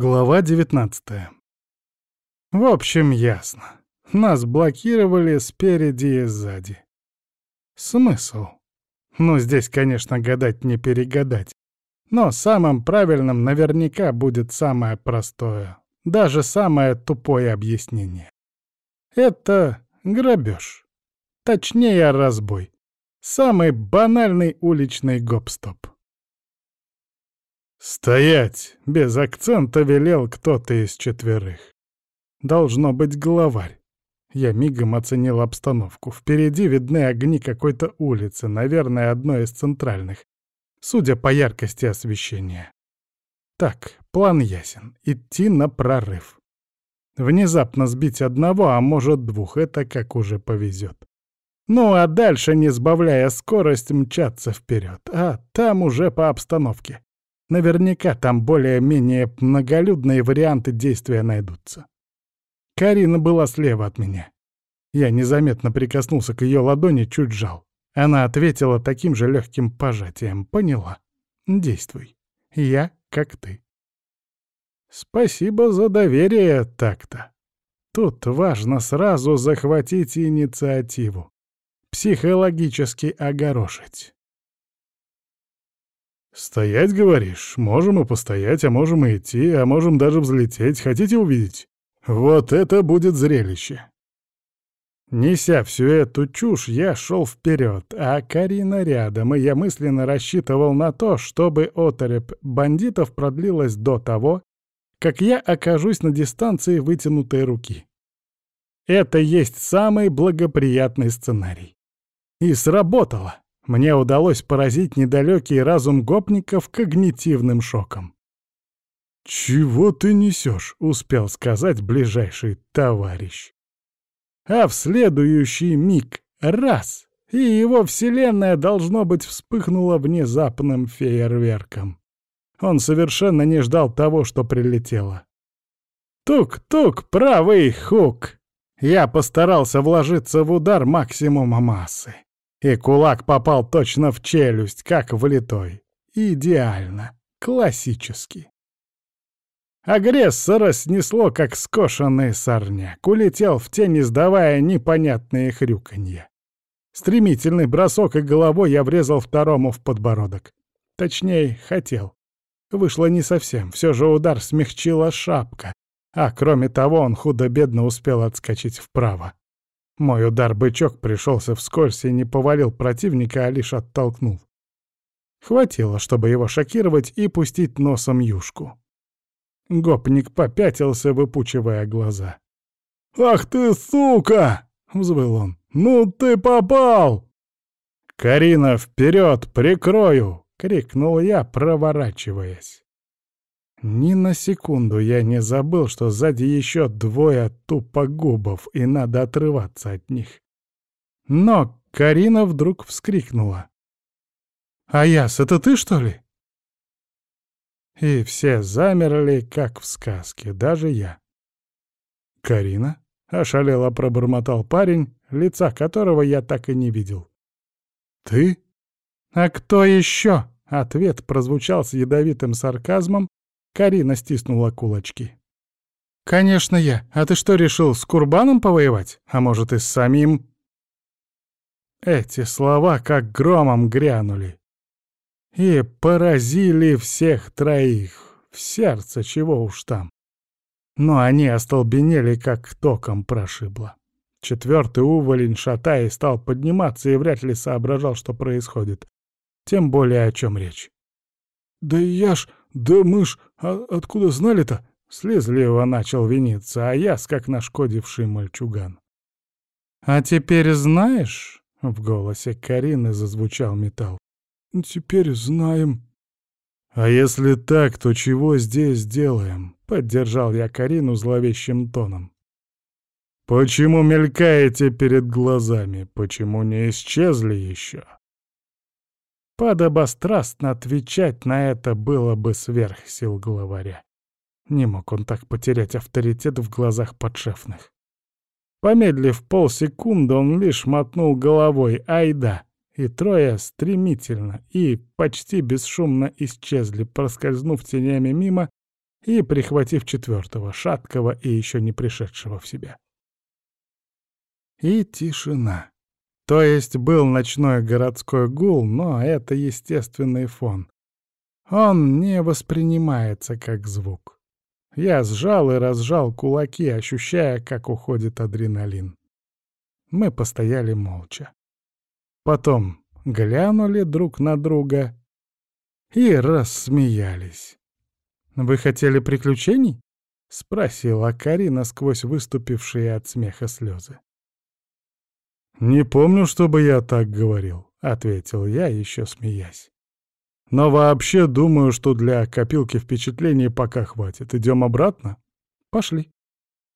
Глава 19 В общем, ясно. Нас блокировали спереди и сзади. Смысл? Ну, здесь, конечно, гадать не перегадать. Но самым правильным наверняка будет самое простое, даже самое тупое объяснение. Это грабеж. Точнее, разбой. Самый банальный уличный гоп-стоп. «Стоять!» — без акцента велел кто-то из четверых. Должно быть главарь. Я мигом оценил обстановку. Впереди видны огни какой-то улицы, наверное, одной из центральных, судя по яркости освещения. Так, план ясен. Идти на прорыв. Внезапно сбить одного, а может двух, это как уже повезет. Ну а дальше, не сбавляя скорость, мчаться вперед, а там уже по обстановке. Наверняка там более-менее многолюдные варианты действия найдутся. Карина была слева от меня. Я незаметно прикоснулся к ее ладони, чуть жал. Она ответила таким же легким пожатием. Поняла. Действуй. Я как ты. Спасибо за доверие так-то. Тут важно сразу захватить инициативу. Психологически огорошить. «Стоять, говоришь? Можем и постоять, а можем и идти, а можем даже взлететь. Хотите увидеть? Вот это будет зрелище!» Неся всю эту чушь, я шел вперед, а Карина рядом, и я мысленно рассчитывал на то, чтобы оторопь бандитов продлилась до того, как я окажусь на дистанции вытянутой руки. Это есть самый благоприятный сценарий. И сработало. Мне удалось поразить недалекий разум гопников когнитивным шоком. «Чего ты несешь?» — успел сказать ближайший товарищ. А в следующий миг — раз! И его вселенная, должно быть, вспыхнула внезапным фейерверком. Он совершенно не ждал того, что прилетело. Тук-тук, правый хук! Я постарался вложиться в удар максимума массы. И кулак попал точно в челюсть, как влитой. Идеально. Классически. Агрессора снесло, как скошенный сорняк. Улетел в тень, издавая непонятные хрюканье. Стремительный бросок и головой я врезал второму в подбородок. Точнее, хотел. Вышло не совсем, все же удар смягчила шапка, а кроме того он худо-бедно успел отскочить вправо. Мой удар-бычок пришелся вскользь и не повалил противника, а лишь оттолкнул. Хватило, чтобы его шокировать и пустить носом юшку. Гопник попятился, выпучивая глаза. «Ах ты, сука!» — взвыл он. «Ну ты попал!» «Карина, вперед, прикрою!» — крикнул я, проворачиваясь. Ни на секунду я не забыл, что сзади еще двое тупогубов, и надо отрываться от них. Но Карина вдруг вскрикнула. «Аяс, это ты, что ли?» И все замерли, как в сказке, даже я. «Карина?» — ошалело пробормотал парень, лица которого я так и не видел. «Ты?» «А кто еще?» — ответ прозвучал с ядовитым сарказмом, Карина стиснула кулачки. «Конечно я. А ты что, решил с Курбаном повоевать? А может, и с самим?» Эти слова как громом грянули. И поразили всех троих. В сердце чего уж там. Но они остолбенели, как током прошибло. Четвертый уволень, шатаясь, стал подниматься и вряд ли соображал, что происходит. Тем более, о чем речь. «Да я ж «Да мы ж а откуда знали-то?» Слезливо начал виниться, а я, как нашкодивший мальчуган. «А теперь знаешь?» — в голосе Карины зазвучал металл. «Теперь знаем». «А если так, то чего здесь делаем?» — поддержал я Карину зловещим тоном. «Почему мелькаете перед глазами? Почему не исчезли еще?» Подобострастно отвечать на это было бы сверх сил главаря. Не мог он так потерять авторитет в глазах подшефных. Помедлив полсекунды, он лишь мотнул головой «Айда!» и трое стремительно и почти бесшумно исчезли, проскользнув тенями мимо и прихватив четвертого, шаткого и еще не пришедшего в себя. И тишина. То есть был ночной городской гул, но это естественный фон. Он не воспринимается как звук. Я сжал и разжал кулаки, ощущая, как уходит адреналин. Мы постояли молча. Потом глянули друг на друга и рассмеялись. «Вы хотели приключений?» — спросила Карина сквозь выступившие от смеха слезы. «Не помню, чтобы я так говорил», — ответил я, еще смеясь. «Но вообще думаю, что для копилки впечатлений пока хватит. Идем обратно?» «Пошли».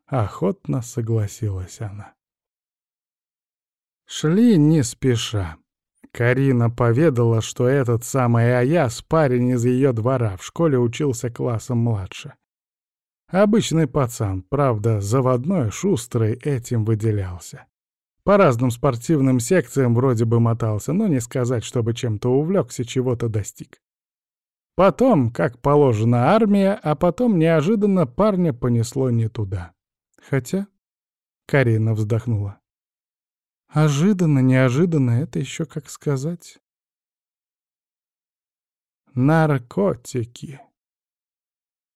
Охотно согласилась она. Шли не спеша. Карина поведала, что этот самый Аяс — парень из ее двора, в школе учился классом младше. Обычный пацан, правда, заводной, шустрый, этим выделялся. По разным спортивным секциям вроде бы мотался, но не сказать, чтобы чем-то увлекся, чего-то достиг. Потом, как положено, армия, а потом неожиданно парня понесло не туда. Хотя... Карина вздохнула. Ожиданно, неожиданно, это еще как сказать. Наркотики.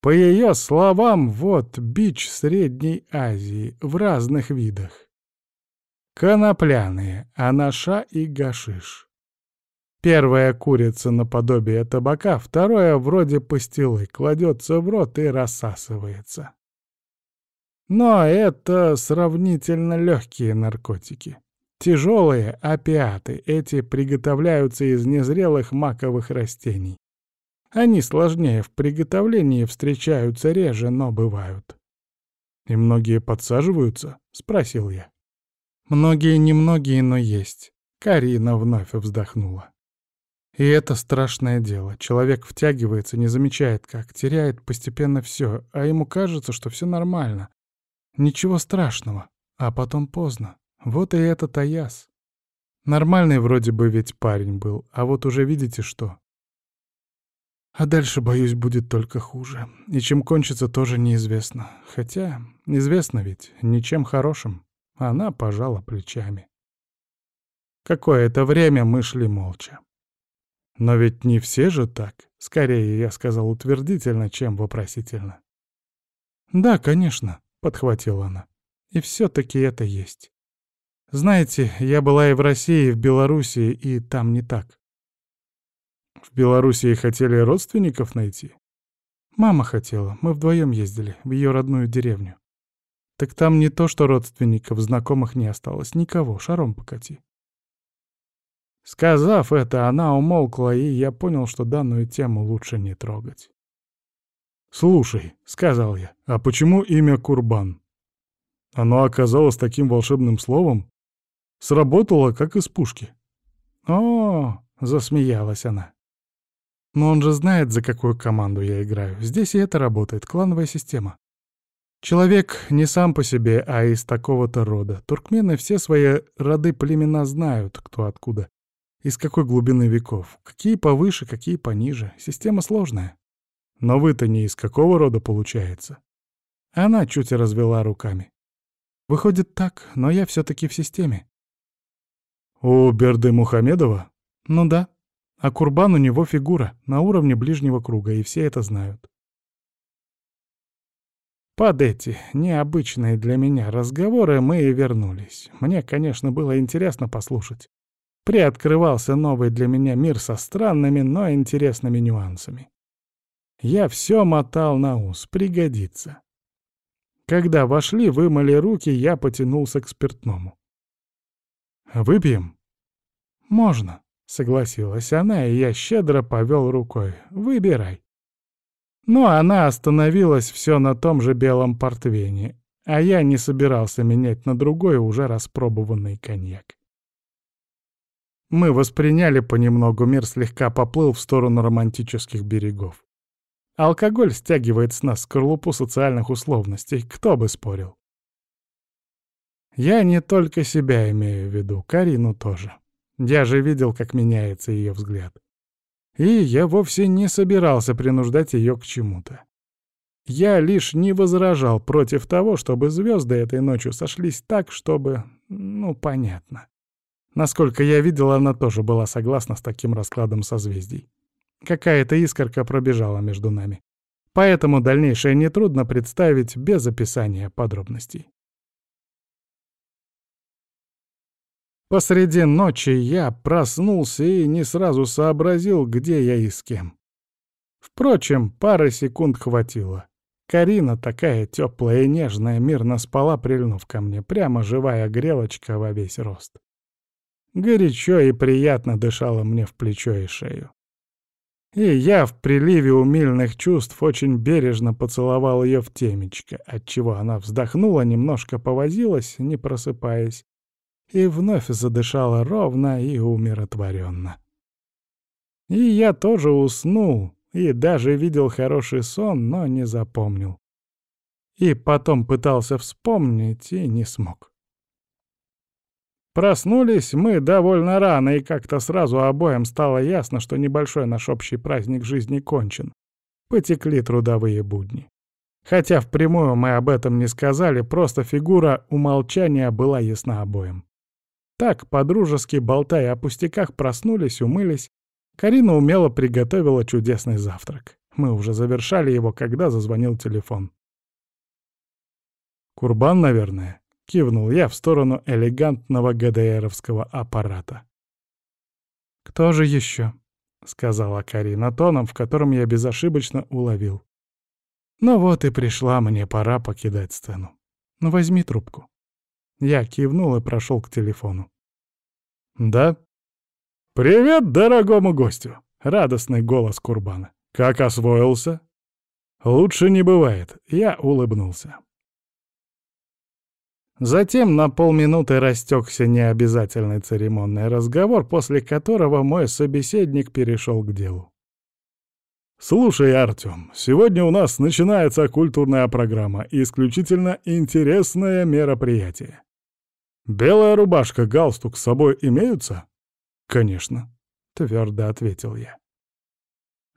По ее словам, вот бич Средней Азии в разных видах. Конопляные, анаша и гашиш. Первая курица наподобие табака, второе вроде пастилы, кладется в рот и рассасывается. Но это сравнительно легкие наркотики. Тяжелые опиаты эти приготовляются из незрелых маковых растений. Они сложнее в приготовлении, встречаются реже, но бывают. «И многие подсаживаются?» — спросил я. «Многие немногие, но есть». Карина вновь вздохнула. И это страшное дело. Человек втягивается, не замечает как, теряет постепенно все, а ему кажется, что все нормально. Ничего страшного, а потом поздно. Вот и этот Аяс. Нормальный вроде бы ведь парень был, а вот уже видите что. А дальше, боюсь, будет только хуже. И чем кончится, тоже неизвестно. Хотя, известно ведь, ничем хорошим. Она пожала плечами. Какое-то время мы шли молча. Но ведь не все же так. Скорее, я сказал утвердительно, чем вопросительно. «Да, конечно», — подхватила она. «И все-таки это есть. Знаете, я была и в России, и в Белоруссии, и там не так. В Белоруссии хотели родственников найти? Мама хотела, мы вдвоем ездили, в ее родную деревню. Так там не то, что родственников, знакомых не осталось, никого, шаром покати. Сказав это, она умолкла, и я понял, что данную тему лучше не трогать. «Слушай», — сказал я, — «а почему имя Курбан? Оно оказалось таким волшебным словом?» Сработало, как из пушки. «О!» — засмеялась она. «Но он же знает, за какую команду я играю. Здесь и это работает, клановая система. Человек не сам по себе, а из такого-то рода. Туркмены все свои роды племена знают, кто откуда. Из какой глубины веков. Какие повыше, какие пониже. Система сложная. Но вы-то не из какого рода получается?» Она чуть развела руками. «Выходит так, но я все-таки в системе. «У Берды Мухамедова?» «Ну да. А Курбан у него фигура, на уровне ближнего круга, и все это знают». Под эти необычные для меня разговоры мы и вернулись. Мне, конечно, было интересно послушать. Приоткрывался новый для меня мир со странными, но интересными нюансами. Я все мотал на ус, пригодится. Когда вошли, вымыли руки, я потянулся к спиртному. «Выпьем?» «Можно», — согласилась она, и я щедро повел рукой. «Выбирай». Но она остановилась все на том же белом портвейне, а я не собирался менять на другой уже распробованный коньяк. Мы восприняли понемногу, мир слегка поплыл в сторону романтических берегов. Алкоголь стягивает с нас скорлупу социальных условностей, кто бы спорил. Я не только себя имею в виду, Карину тоже. Я же видел, как меняется ее взгляд. И я вовсе не собирался принуждать ее к чему-то. Я лишь не возражал против того, чтобы звезды этой ночью сошлись так, чтобы... Ну, понятно. Насколько я видел, она тоже была согласна с таким раскладом созвездий. Какая-то искорка пробежала между нами. Поэтому дальнейшее нетрудно представить без описания подробностей. Посреди ночи я проснулся и не сразу сообразил, где я и с кем. Впрочем, пары секунд хватило. Карина, такая теплая и нежная, мирно спала, прильнув ко мне, прямо живая грелочка во весь рост. Горячо и приятно дышала мне в плечо и шею. И я в приливе умильных чувств очень бережно поцеловал ее в темечко, отчего она вздохнула, немножко повозилась, не просыпаясь, и вновь задышала ровно и умиротворенно. И я тоже уснул, и даже видел хороший сон, но не запомнил. И потом пытался вспомнить и не смог. Проснулись мы довольно рано, и как-то сразу обоим стало ясно, что небольшой наш общий праздник жизни кончен. Потекли трудовые будни. Хотя впрямую мы об этом не сказали, просто фигура умолчания была ясна обоим. Так, подружески болтая о пустяках, проснулись, умылись. Карина умело приготовила чудесный завтрак. Мы уже завершали его, когда зазвонил телефон. «Курбан, наверное?» — кивнул я в сторону элегантного ГДРовского аппарата. «Кто же еще?» — сказала Карина тоном, в котором я безошибочно уловил. «Ну вот и пришла мне пора покидать сцену. Ну возьми трубку». Я кивнул и прошел к телефону. «Да?» «Привет дорогому гостю!» — радостный голос Курбана. «Как освоился?» «Лучше не бывает», — я улыбнулся. Затем на полминуты растекся необязательный церемонный разговор, после которого мой собеседник перешел к делу. «Слушай, Артём, сегодня у нас начинается культурная программа и исключительно интересное мероприятие. Белая рубашка, галстук с собой имеются?» «Конечно», — твердо ответил я.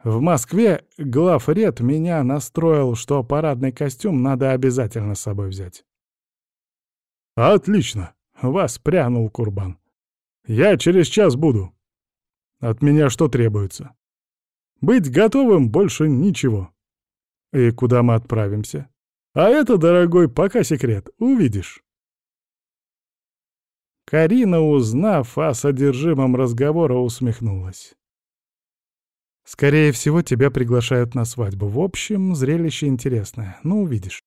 В Москве главред меня настроил, что парадный костюм надо обязательно с собой взять. «Отлично!» — воспрянул Курбан. «Я через час буду. От меня что требуется? Быть готовым больше ничего. И куда мы отправимся? А это, дорогой, пока секрет, увидишь». Карина, узнав о содержимом разговора, усмехнулась. «Скорее всего, тебя приглашают на свадьбу. В общем, зрелище интересное. Ну, увидишь.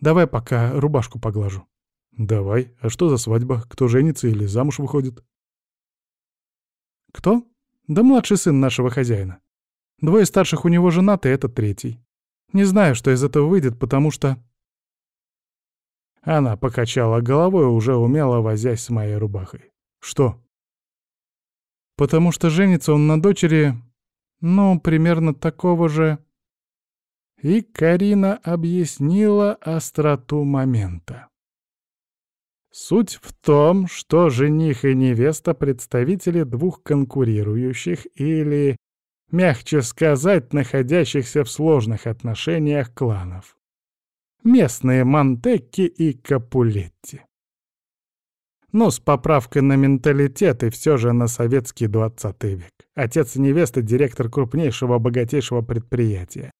Давай пока рубашку поглажу». «Давай. А что за свадьба? Кто женится или замуж выходит?» «Кто? Да младший сын нашего хозяина. Двое старших у него женаты, этот третий. Не знаю, что из этого выйдет, потому что...» Она покачала головой, уже умело возясь с моей рубахой. «Что?» «Потому что женится он на дочери, ну, примерно такого же...» И Карина объяснила остроту момента. Суть в том, что жених и невеста — представители двух конкурирующих или, мягче сказать, находящихся в сложных отношениях кланов. Местные Монтекки и Капулетти. Но с поправкой на менталитет и все же на советский 20 век. Отец и невеста — директор крупнейшего богатейшего предприятия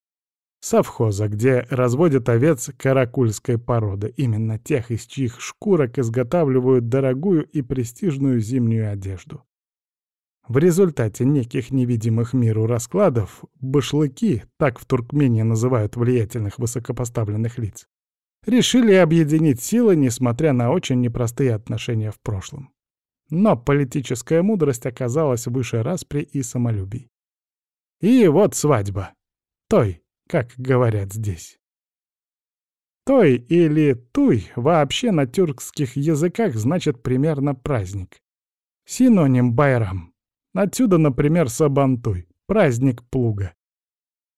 совхоза, где разводят овец каракульской породы, именно тех, из чьих шкурок изготавливают дорогую и престижную зимнюю одежду. В результате неких невидимых миру раскладов башлыки, так в Туркмении называют влиятельных высокопоставленных лиц, решили объединить силы, несмотря на очень непростые отношения в прошлом. Но политическая мудрость оказалась выше распри и самолюбий. И вот свадьба. Той, как говорят здесь. Той или туй вообще на тюркских языках значит примерно праздник. Синоним байрам. Отсюда, например, сабантуй, праздник плуга.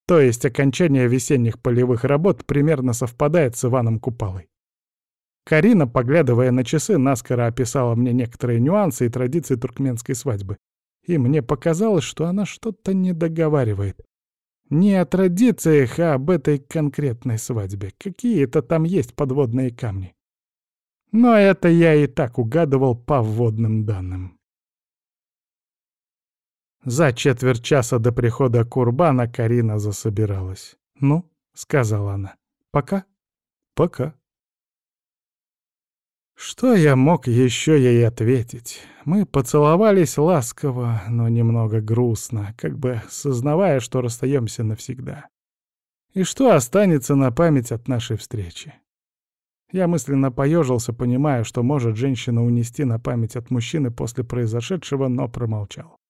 То есть окончание весенних полевых работ примерно совпадает с Иваном Купалой. Карина, поглядывая на часы, наскоро описала мне некоторые нюансы и традиции туркменской свадьбы. И мне показалось, что она что-то не договаривает. Не о традициях, а об этой конкретной свадьбе. Какие-то там есть подводные камни. Но это я и так угадывал по вводным данным. За четверть часа до прихода Курбана Карина засобиралась. «Ну», — сказала она, — «пока?» «Пока». Что я мог еще ей ответить? Мы поцеловались ласково, но немного грустно, как бы сознавая, что расстаемся навсегда. И что останется на память от нашей встречи? Я мысленно поежился, понимая, что может женщина унести на память от мужчины после произошедшего, но промолчал.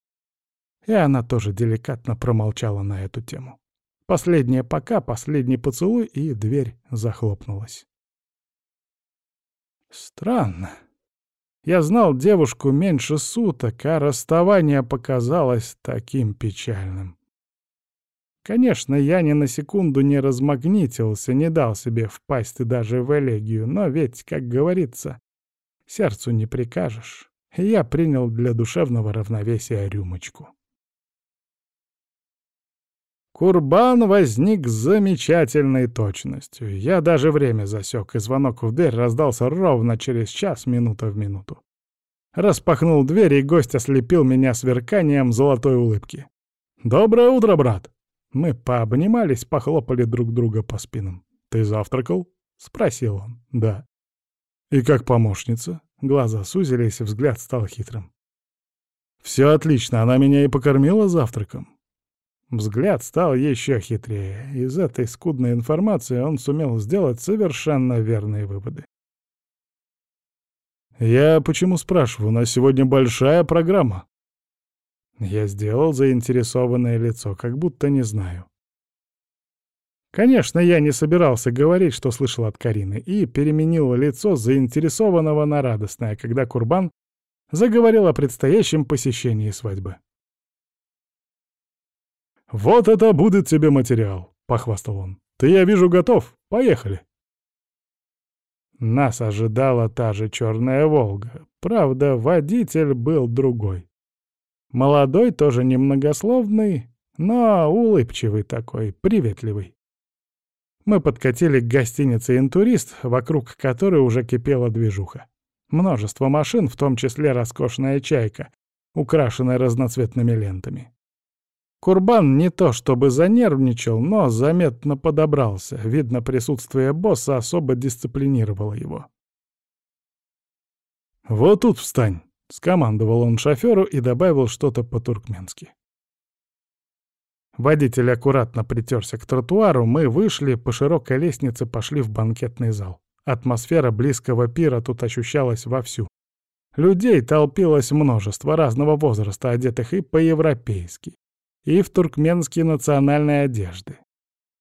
И она тоже деликатно промолчала на эту тему. Последнее «пока», последний поцелуй, и дверь захлопнулась. Странно. Я знал девушку меньше суток, а расставание показалось таким печальным. Конечно, я ни на секунду не размагнитился, не дал себе впасть и даже в элегию, но ведь, как говорится, сердцу не прикажешь. я принял для душевного равновесия рюмочку. Курбан возник с замечательной точностью. Я даже время засек, и звонок в дверь раздался ровно через час, минута в минуту. Распахнул дверь, и гость ослепил меня сверканием золотой улыбки. «Доброе утро, брат!» Мы пообнимались, похлопали друг друга по спинам. «Ты завтракал?» — спросил он. «Да». «И как помощница?» Глаза сузились, взгляд стал хитрым. «Все отлично, она меня и покормила завтраком. Взгляд стал еще хитрее. Из этой скудной информации он сумел сделать совершенно верные выводы. «Я почему спрашиваю? У нас сегодня большая программа». Я сделал заинтересованное лицо, как будто не знаю. Конечно, я не собирался говорить, что слышал от Карины, и переменил лицо заинтересованного на радостное, когда Курбан заговорил о предстоящем посещении свадьбы. «Вот это будет тебе материал», — похвастал он. «Ты, я вижу, готов. Поехали». Нас ожидала та же черная «Волга». Правда, водитель был другой. Молодой, тоже немногословный, но улыбчивый такой, приветливый. Мы подкатили к гостинице «Интурист», вокруг которой уже кипела движуха. Множество машин, в том числе роскошная «Чайка», украшенная разноцветными лентами. Курбан не то чтобы занервничал, но заметно подобрался. Видно, присутствие босса особо дисциплинировало его. «Вот тут встань», — скомандовал он шоферу и добавил что-то по-туркменски. Водитель аккуратно притерся к тротуару, мы вышли, по широкой лестнице пошли в банкетный зал. Атмосфера близкого пира тут ощущалась вовсю. Людей толпилось множество разного возраста, одетых и по-европейски, и в туркменские национальные одежды.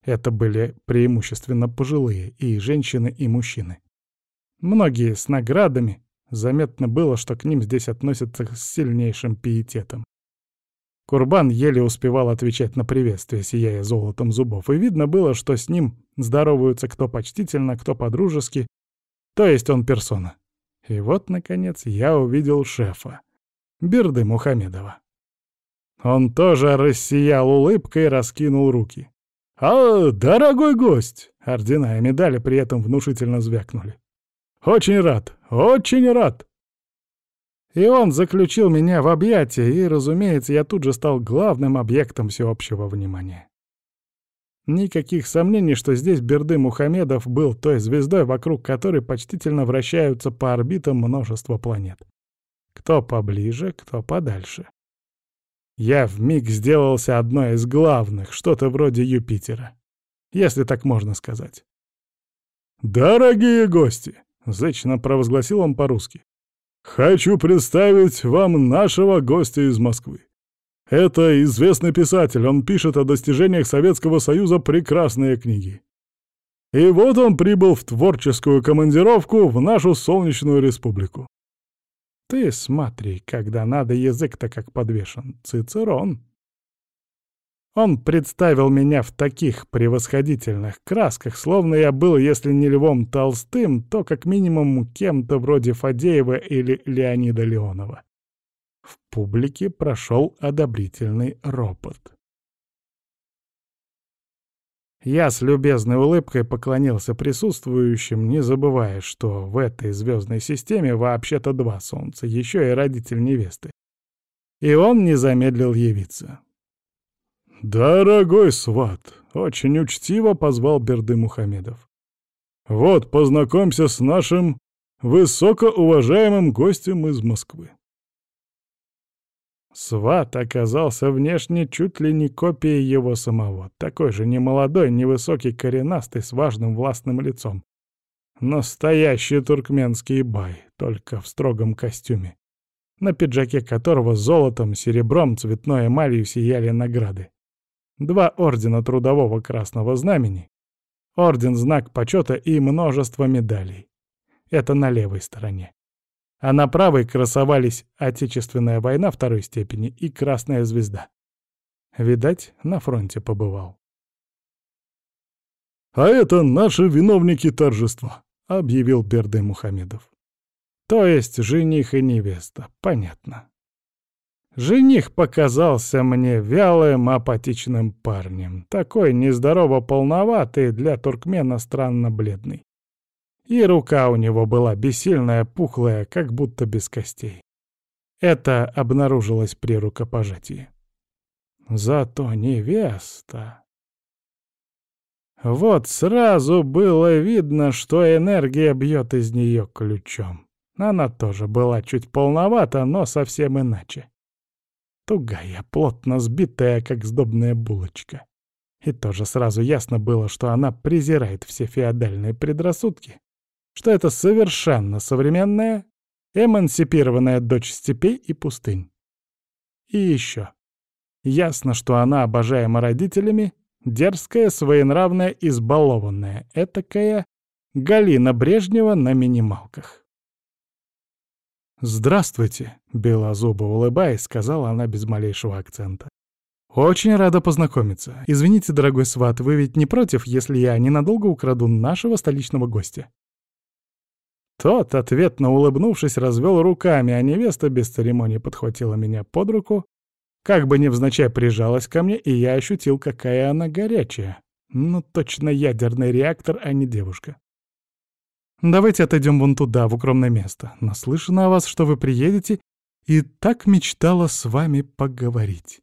Это были преимущественно пожилые, и женщины, и мужчины. Многие с наградами, заметно было, что к ним здесь относятся с сильнейшим пиететом. Курбан еле успевал отвечать на приветствие, сияя золотом зубов, и видно было, что с ним здороваются кто почтительно, кто по-дружески, то есть он персона. И вот, наконец, я увидел шефа, Бирды Мухамедова. Он тоже рассиял улыбкой и раскинул руки. «А, дорогой гость!» — ордена и медали при этом внушительно звякнули. «Очень рад, очень рад!» И он заключил меня в объятия, и, разумеется, я тут же стал главным объектом всеобщего внимания. Никаких сомнений, что здесь Берды Мухамедов был той звездой, вокруг которой почтительно вращаются по орбитам множество планет. Кто поближе, кто подальше. Я вмиг сделался одной из главных, что-то вроде Юпитера. Если так можно сказать. «Дорогие гости!» — зычно провозгласил он по-русски. «Хочу представить вам нашего гостя из Москвы. Это известный писатель, он пишет о достижениях Советского Союза прекрасные книги. И вот он прибыл в творческую командировку в нашу солнечную республику. Ты смотри, когда надо, язык-то как подвешен. Цицерон. Он представил меня в таких превосходительных красках, словно я был, если не Львом Толстым, то как минимум кем-то вроде Фадеева или Леонида Леонова. В публике прошел одобрительный ропот. Я с любезной улыбкой поклонился присутствующим, не забывая, что в этой звездной системе вообще-то два солнца, еще и родитель невесты. И он не замедлил явиться. «Дорогой сват!» — очень учтиво позвал Берды Мухамедов. «Вот, познакомься с нашим высокоуважаемым гостем из Москвы». Сват оказался внешне чуть ли не копией его самого, такой же немолодой, невысокий, коренастый, с важным властным лицом. Настоящий туркменский бай, только в строгом костюме, на пиджаке которого золотом, серебром, цветной эмалью сияли награды. Два ордена Трудового Красного Знамени, орден Знак Почета и множество медалей. Это на левой стороне а на правой красовались Отечественная война второй степени и Красная звезда. Видать, на фронте побывал. «А это наши виновники торжества», — объявил Берды Мухамедов. «То есть жених и невеста, понятно». Жених показался мне вялым, апатичным парнем, такой нездорово полноватый, для туркмена странно бледный. И рука у него была бессильная, пухлая, как будто без костей. Это обнаружилось при рукопожатии. Зато невеста... Вот сразу было видно, что энергия бьет из нее ключом. Она тоже была чуть полновата, но совсем иначе. Тугая, плотно сбитая, как сдобная булочка. И тоже сразу ясно было, что она презирает все феодальные предрассудки что это совершенно современная, эмансипированная дочь степей и пустынь. И еще. Ясно, что она обожаема родителями, дерзкая, своенравная, избалованная, этакая Галина Брежнева на минималках. «Здравствуйте», — белозубо улыбаясь, сказала она без малейшего акцента. «Очень рада познакомиться. Извините, дорогой сват, вы ведь не против, если я ненадолго украду нашего столичного гостя?» Тот, ответно улыбнувшись, развел руками, а невеста без церемонии подхватила меня под руку, как бы невзначай прижалась ко мне, и я ощутил, какая она горячая. Ну, точно ядерный реактор, а не девушка. Давайте отойдем вон туда, в укромное место. Наслышана о вас, что вы приедете, и так мечтала с вами поговорить.